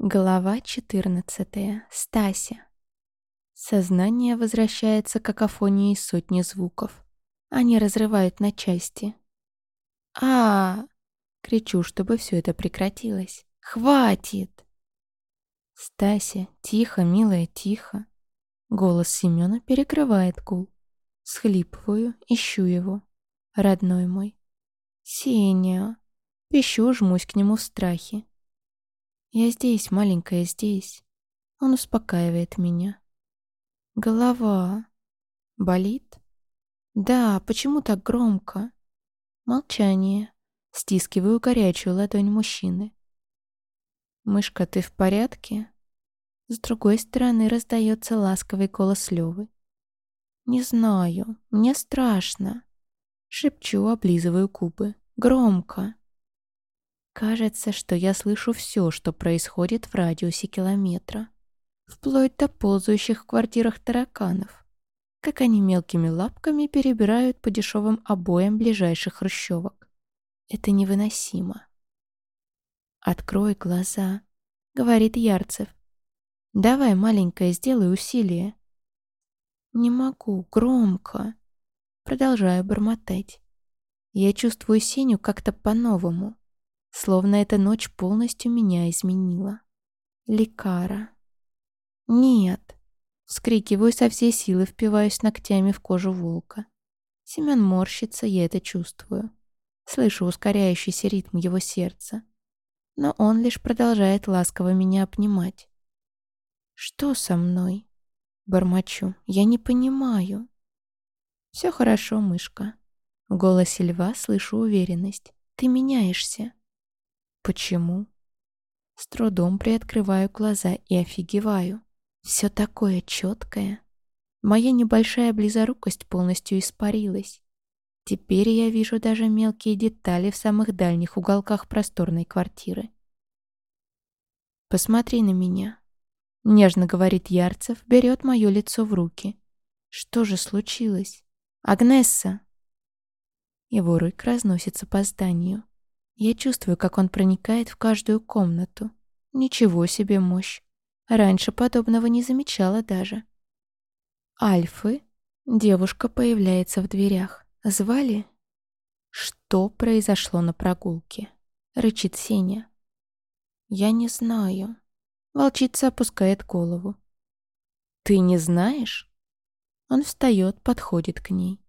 Глава 14. Стася. Сознание возвращается к какофонии сотни звуков. Они разрывают на части. а, -а, -а Кричу, чтобы все это прекратилось. «Хватит!» Стася, тихо, милая, тихо. Голос Семена перекрывает гул. Схлипываю, ищу его. Родной мой. Сеня. Пищу, жмусь к нему в страхе. Я здесь, маленькая, здесь. Он успокаивает меня. Голова. Болит? Да, почему так громко? Молчание. Стискиваю горячую ладонь мужчины. «Мышка, ты в порядке?» С другой стороны раздается ласковый голос Лёвы. «Не знаю, мне страшно». Шепчу, облизываю губы. Громко. Кажется, что я слышу все, что происходит в радиусе километра. Вплоть до ползающих в квартирах тараканов. Как они мелкими лапками перебирают по дешевым обоям ближайших хрущевок. Это невыносимо. «Открой глаза», — говорит Ярцев. «Давай, маленькая, сделай усилие». «Не могу, громко». Продолжаю бормотать. Я чувствую Сеню как-то по-новому. Словно эта ночь полностью меня изменила. Лекара. Нет. Вскрикиваю со всей силы, впиваюсь ногтями в кожу волка. Семен морщится, я это чувствую. Слышу ускоряющийся ритм его сердца. Но он лишь продолжает ласково меня обнимать. «Что со мной?» Бормочу. «Я не понимаю». «Все хорошо, мышка». В голосе льва слышу уверенность. «Ты меняешься». Почему? С трудом приоткрываю глаза и офигеваю. Все такое четкое. Моя небольшая близорукость полностью испарилась. Теперь я вижу даже мелкие детали в самых дальних уголках просторной квартиры. «Посмотри на меня», — нежно говорит Ярцев, берет мое лицо в руки. «Что же случилось? Агнесса!» Его рык разносится по зданию. Я чувствую, как он проникает в каждую комнату. Ничего себе мощь. Раньше подобного не замечала даже. Альфы. Девушка появляется в дверях. Звали? Что произошло на прогулке? Рычит Сеня. Я не знаю. Волчица опускает голову. Ты не знаешь? Он встает, подходит к ней.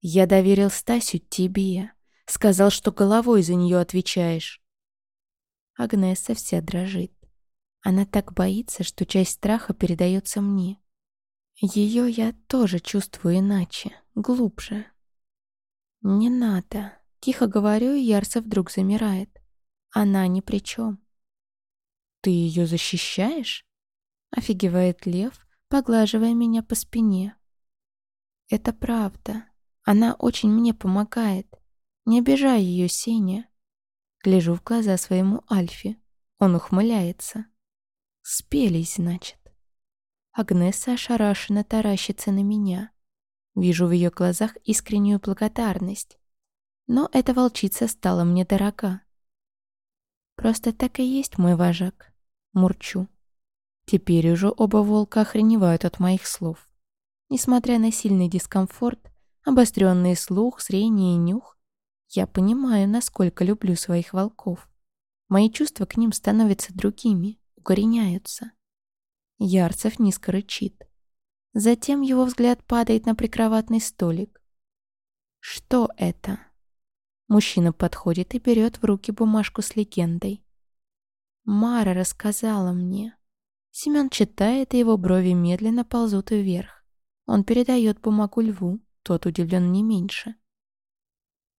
Я доверил Стасю тебе. Сказал, что головой за нее отвечаешь. Агнеса вся дрожит. Она так боится, что часть страха передается мне. Ее я тоже чувствую иначе, глубже. «Не надо», — тихо говорю, и Ярса вдруг замирает. Она ни при чем. «Ты ее защищаешь?» — офигевает Лев, поглаживая меня по спине. «Это правда. Она очень мне помогает. Не обижай ее, Сеня. Гляжу в глаза своему Альфе. Он ухмыляется. Спелись, значит. Агнеса ошарашенно таращится на меня. Вижу в ее глазах искреннюю благодарность. Но эта волчица стала мне дорога. Просто так и есть мой вожак. Мурчу. Теперь уже оба волка охреневают от моих слов. Несмотря на сильный дискомфорт, обостренный слух, зрение и нюх, я понимаю, насколько люблю своих волков. Мои чувства к ним становятся другими, укореняются. Ярцев низко рычит. Затем его взгляд падает на прикроватный столик. Что это? Мужчина подходит и берет в руки бумажку с легендой. Мара рассказала мне. Семен читает, и его брови медленно ползут вверх. Он передает бумагу льву, тот удивлен не меньше.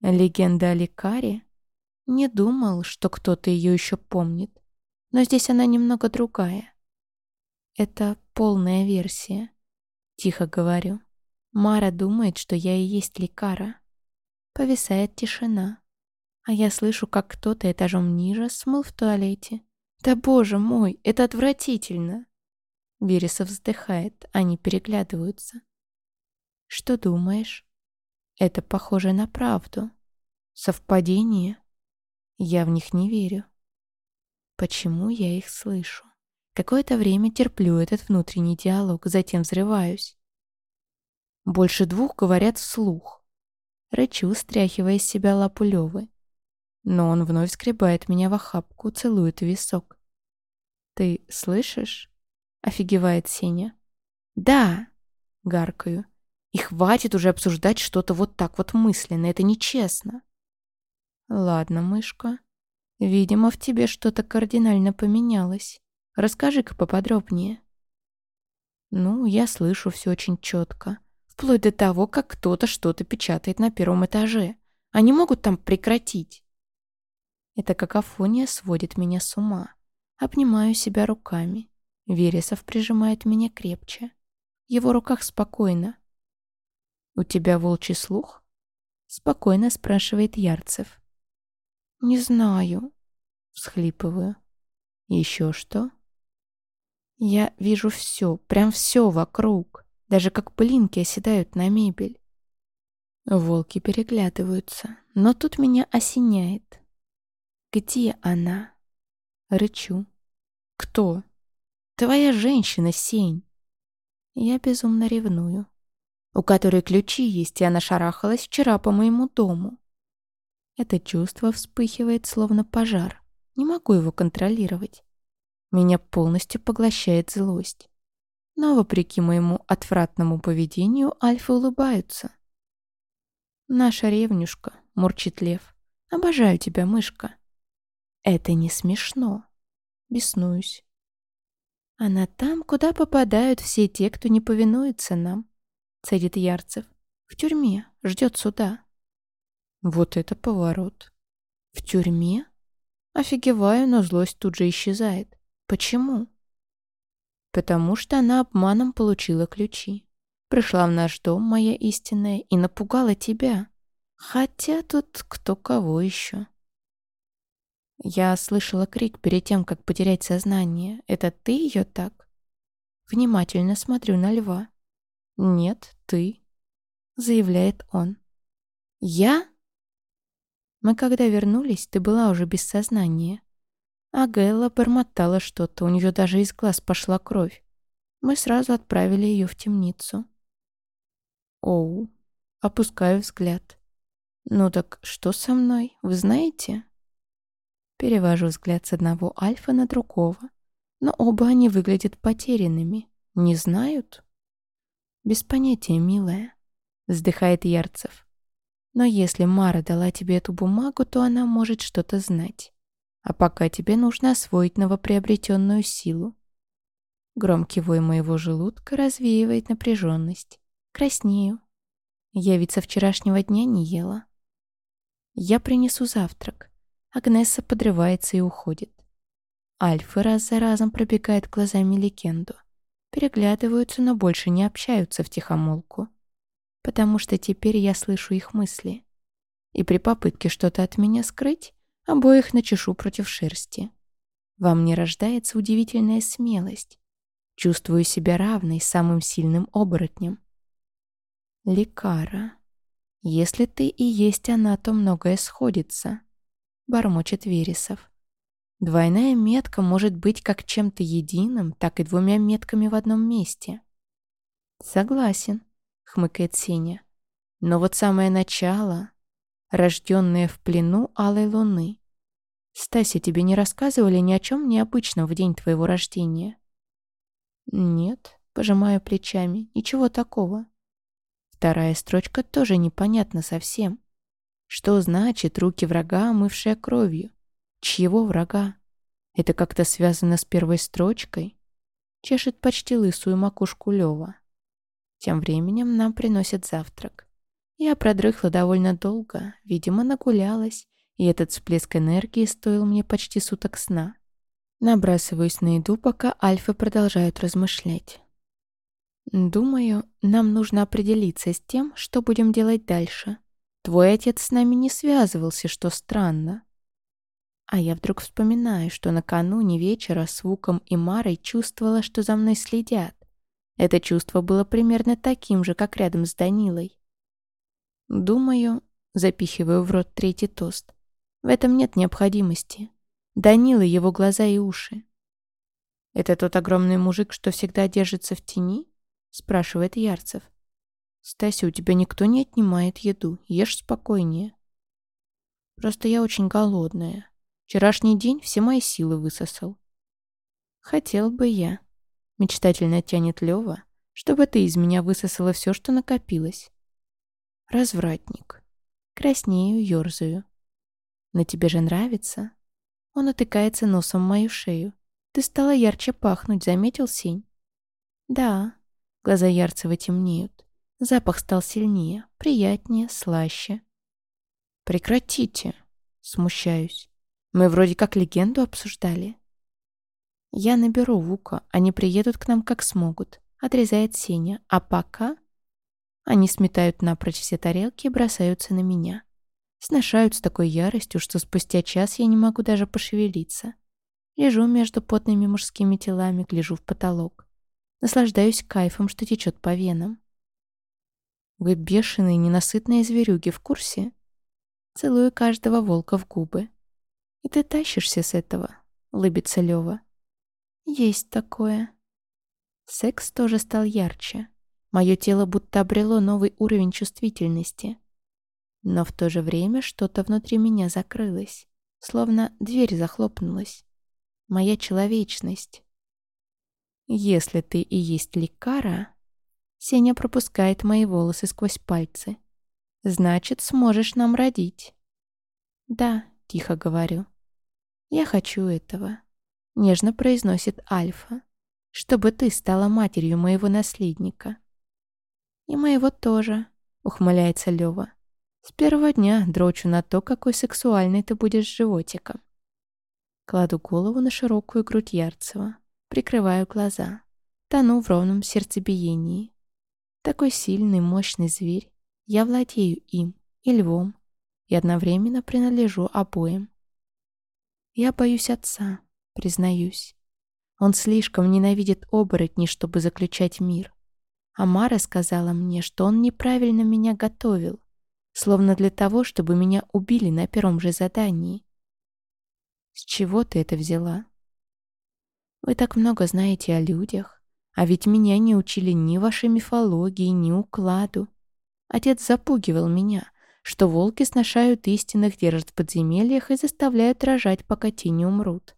Легенда о лекаре? Не думал, что кто-то ее еще помнит. Но здесь она немного другая. Это полная версия. Тихо говорю. Мара думает, что я и есть лекара. Повисает тишина. А я слышу, как кто-то этажом ниже смыл в туалете. Да боже мой, это отвратительно. Вересов вздыхает, они переглядываются. Что думаешь? Это похоже на правду. Совпадение? Я в них не верю. Почему я их слышу? Какое-то время терплю этот внутренний диалог, затем взрываюсь. Больше двух говорят вслух. Рычу, стряхивая с себя лапу Лёвы. Но он вновь скребает меня в охапку, целует висок. «Ты слышишь?» — офигевает Сеня. «Да!» — гаркаю. «И хватит уже обсуждать что-то вот так вот мысленно, это нечестно!» «Ладно, мышка. Видимо, в тебе что-то кардинально поменялось. Расскажи-ка поподробнее». «Ну, я слышу все очень четко. Вплоть до того, как кто-то что-то печатает на первом этаже. Они могут там прекратить?» Эта какофония сводит меня с ума. Обнимаю себя руками. Вересов прижимает меня крепче. В его руках спокойно. «У тебя волчий слух?» Спокойно спрашивает Ярцев. «Не знаю», — всхлипываю. «Еще что?» Я вижу все, прям все вокруг, даже как пылинки оседают на мебель. Волки переглядываются, но тут меня осеняет. «Где она?» Рычу. «Кто?» «Твоя женщина, Сень!» Я безумно ревную. У которой ключи есть, и она шарахалась вчера по моему дому. Это чувство вспыхивает, словно пожар. Не могу его контролировать. Меня полностью поглощает злость. Но, вопреки моему отвратному поведению, альфы улыбаются. «Наша ревнюшка», — мурчит лев. «Обожаю тебя, мышка». Это не смешно. Беснуюсь. Она там, куда попадают все те, кто не повинуется нам, цедит Ярцев. В тюрьме, ждет суда. Вот это поворот. В тюрьме? Офигеваю, но злость тут же исчезает. Почему? Потому что она обманом получила ключи. Пришла в наш дом, моя истинная, и напугала тебя. Хотя тут кто кого еще. Я слышала крик перед тем, как потерять сознание. Это ты ее так? Внимательно смотрю на льва. Нет, ты, заявляет он. Я? Мы когда вернулись, ты была уже без сознания. А Гэлла бормотала что-то, у нее даже из глаз пошла кровь. Мы сразу отправили ее в темницу. Оу, опускаю взгляд. Ну так что со мной, вы знаете? Перевожу взгляд с одного альфа на другого. Но оба они выглядят потерянными. Не знают? Без понятия, милая. Вздыхает Ярцев. Но если Мара дала тебе эту бумагу, то она может что-то знать. А пока тебе нужно освоить новоприобретенную силу. Громкий вой моего желудка развеивает напряженность. Краснею. Я ведь со вчерашнего дня не ела. Я принесу завтрак. Агнесса подрывается и уходит. Альфы раз за разом пробегают глазами легенду. Переглядываются, но больше не общаются в тихомолку. Потому что теперь я слышу их мысли. И при попытке что-то от меня скрыть, обоих начешу против шерсти. Во мне рождается удивительная смелость. Чувствую себя равной самым сильным оборотнем. Лекара. Если ты и есть она, то многое сходится бормочет Вересов. Двойная метка может быть как чем-то единым, так и двумя метками в одном месте. Согласен, хмыкает Сеня. Но вот самое начало, рожденное в плену алой луны. Стася, тебе не рассказывали ни о чем необычном в день твоего рождения? Нет, пожимаю плечами, ничего такого. Вторая строчка тоже непонятна совсем. Что значит руки врага, омывшие кровью? Чьего врага? Это как-то связано с первой строчкой? Чешет почти лысую макушку Лёва. Тем временем нам приносят завтрак. Я продрыхла довольно долго, видимо, нагулялась, и этот всплеск энергии стоил мне почти суток сна. Набрасываюсь на еду, пока альфы продолжают размышлять. Думаю, нам нужно определиться с тем, что будем делать дальше. Твой отец с нами не связывался, что странно. А я вдруг вспоминаю, что накануне вечера с Вуком и Марой чувствовала, что за мной следят. Это чувство было примерно таким же, как рядом с Данилой. Думаю, запихиваю в рот третий тост. В этом нет необходимости. Данила, его глаза и уши. «Это тот огромный мужик, что всегда держится в тени?» — спрашивает Ярцев. «Стася, у тебя никто не отнимает еду. Ешь спокойнее». «Просто я очень голодная. Вчерашний день все мои силы высосал». «Хотел бы я», — мечтательно тянет Лёва, «чтобы ты из меня высосала все, что накопилось». «Развратник». Краснею, ёрзаю. «Но тебе же нравится?» Он утыкается носом в мою шею. «Ты стала ярче пахнуть, заметил, Сень?» «Да». Глаза Ярцева темнеют. Запах стал сильнее, приятнее, слаще. «Прекратите!» Смущаюсь. «Мы вроде как легенду обсуждали». «Я наберу Вука, они приедут к нам как смогут», — отрезает Сеня. «А пока...» Они сметают напрочь все тарелки и бросаются на меня. Сношают с такой яростью, что спустя час я не могу даже пошевелиться. Лежу между потными мужскими телами, гляжу в потолок. Наслаждаюсь кайфом, что течет по венам. Вы бешеные, ненасытные зверюги в курсе? Целую каждого волка в губы. И ты тащишься с этого, улыбится Лёва. Есть такое. Секс тоже стал ярче. Мое тело будто обрело новый уровень чувствительности. Но в то же время что-то внутри меня закрылось, словно дверь захлопнулась. Моя человечность. Если ты и есть лекара, Сеня пропускает мои волосы сквозь пальцы. Значит, сможешь нам родить. Да, тихо говорю. Я хочу этого. Нежно произносит Альфа. Чтобы ты стала матерью моего наследника. И моего тоже, ухмыляется Лёва. С первого дня дрочу на то, какой сексуальный ты будешь животиком. Кладу голову на широкую грудь Ярцева, прикрываю глаза, тону в ровном сердцебиении. Такой сильный, мощный зверь, я владею им и львом, и одновременно принадлежу обоим. Я боюсь отца, признаюсь. Он слишком ненавидит оборотней, чтобы заключать мир. Амара сказала мне, что он неправильно меня готовил, словно для того, чтобы меня убили на первом же задании. С чего ты это взяла? Вы так много знаете о людях, а ведь меня не учили ни вашей мифологии, ни укладу. Отец запугивал меня, что волки сношают истинных, держат в подземельях и заставляют рожать, пока те не умрут.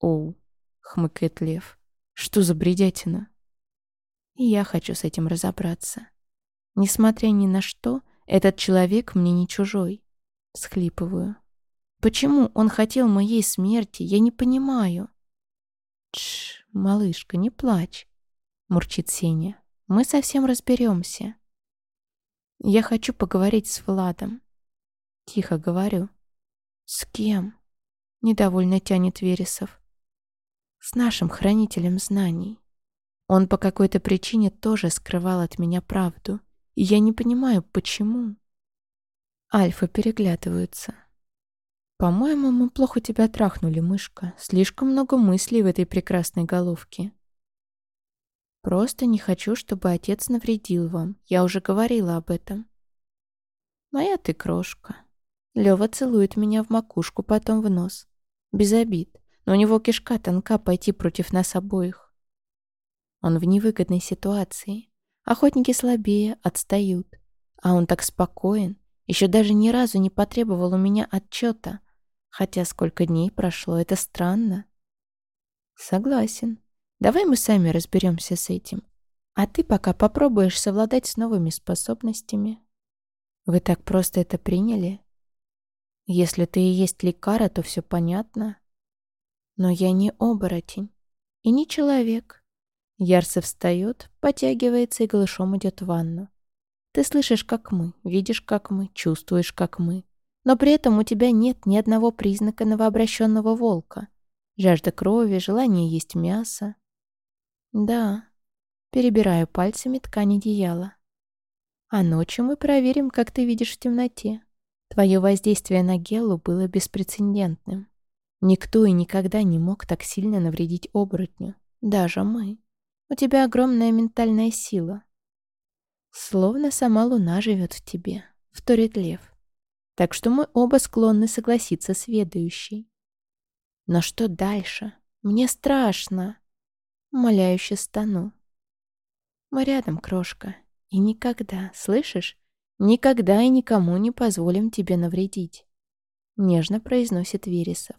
«Оу», — хмыкает лев, — «что за бредятина?» Я хочу с этим разобраться. Несмотря ни на что, этот человек мне не чужой. Схлипываю. Почему он хотел моей смерти, я не понимаю. Тш, малышка, не плачь, мурчит Сеня. Мы совсем разберемся. Я хочу поговорить с Владом. Тихо говорю. С кем? Недовольно тянет Вересов. С нашим хранителем знаний. Он по какой-то причине тоже скрывал от меня правду. И я не понимаю, почему. Альфа переглядываются. «По-моему, мы плохо тебя трахнули, мышка. Слишком много мыслей в этой прекрасной головке». «Просто не хочу, чтобы отец навредил вам. Я уже говорила об этом». «Моя ты крошка». Лёва целует меня в макушку, потом в нос. Без обид, но у него кишка тонка пойти против нас обоих. Он в невыгодной ситуации. Охотники слабее, отстают. А он так спокоен, еще даже ни разу не потребовал у меня отчета. Хотя сколько дней прошло, это странно. Согласен. Давай мы сами разберемся с этим. А ты пока попробуешь совладать с новыми способностями. Вы так просто это приняли? Если ты и есть лекара, то все понятно. Но я не оборотень и не человек. Ярце встает, потягивается и голышом идет в ванну. Ты слышишь, как мы, видишь, как мы, чувствуешь, как мы. Но при этом у тебя нет ни одного признака новообращенного волка. Жажда крови, желание есть мясо. Да, перебираю пальцами ткань одеяла. А ночью мы проверим, как ты видишь в темноте. Твое воздействие на Гелу было беспрецедентным. Никто и никогда не мог так сильно навредить оборотню. Даже мы. У тебя огромная ментальная сила. Словно сама луна живет в тебе, вторит лев. Так что мы оба склонны согласиться с ведающей. Но что дальше? Мне страшно. Умоляюще стану. Мы рядом, крошка. И никогда, слышишь? Никогда и никому не позволим тебе навредить. Нежно произносит Вересов.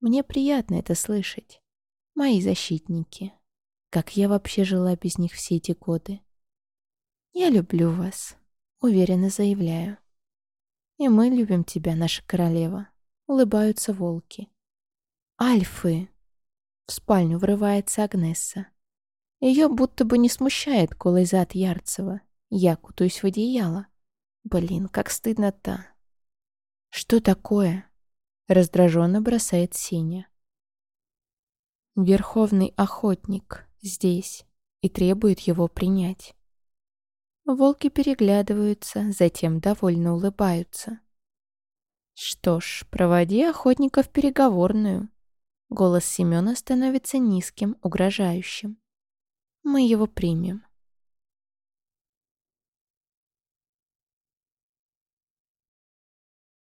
Мне приятно это слышать. Мои защитники. Как я вообще жила без них все эти годы? Я люблю вас, уверенно заявляю. И мы любим тебя, наша королева. Улыбаются волки. Альфы. В спальню врывается Агнесса. Ее будто бы не смущает голый зад Ярцева. Я кутаюсь в одеяло. Блин, как стыдно-то. Что такое? Раздраженно бросает Сеня. Верховный охотник здесь и требует его принять. Волки переглядываются, затем довольно улыбаются. «Что ж, проводи охотника в переговорную». Голос Семена становится низким, угрожающим. «Мы его примем.